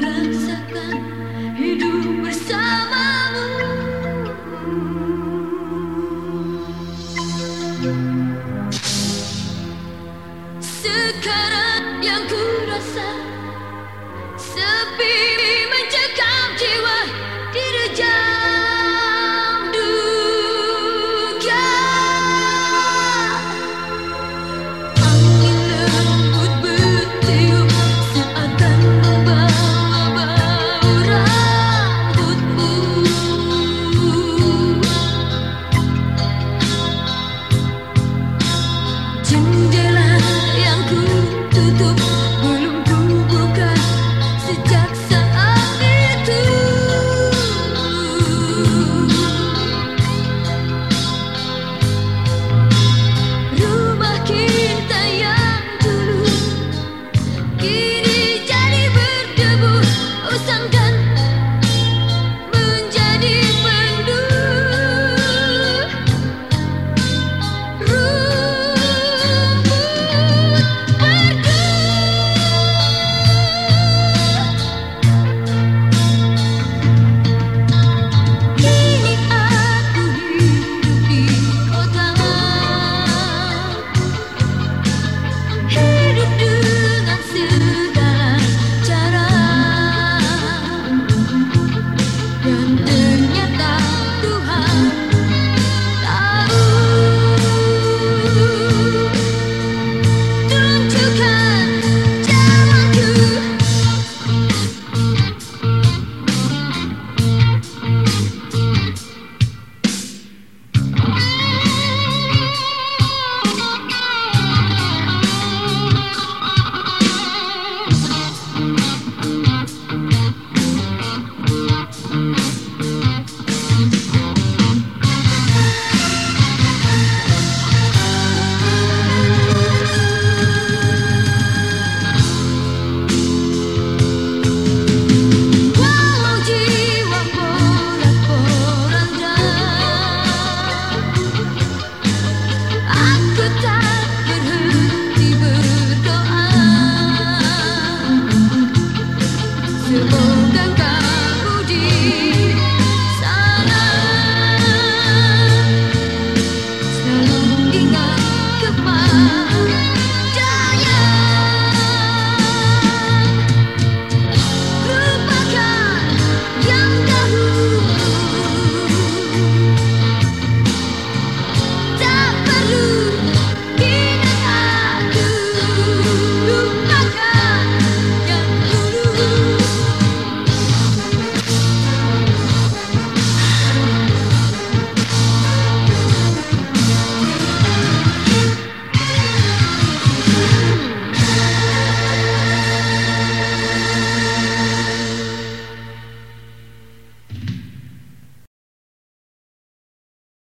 takkan hidup bersamamu.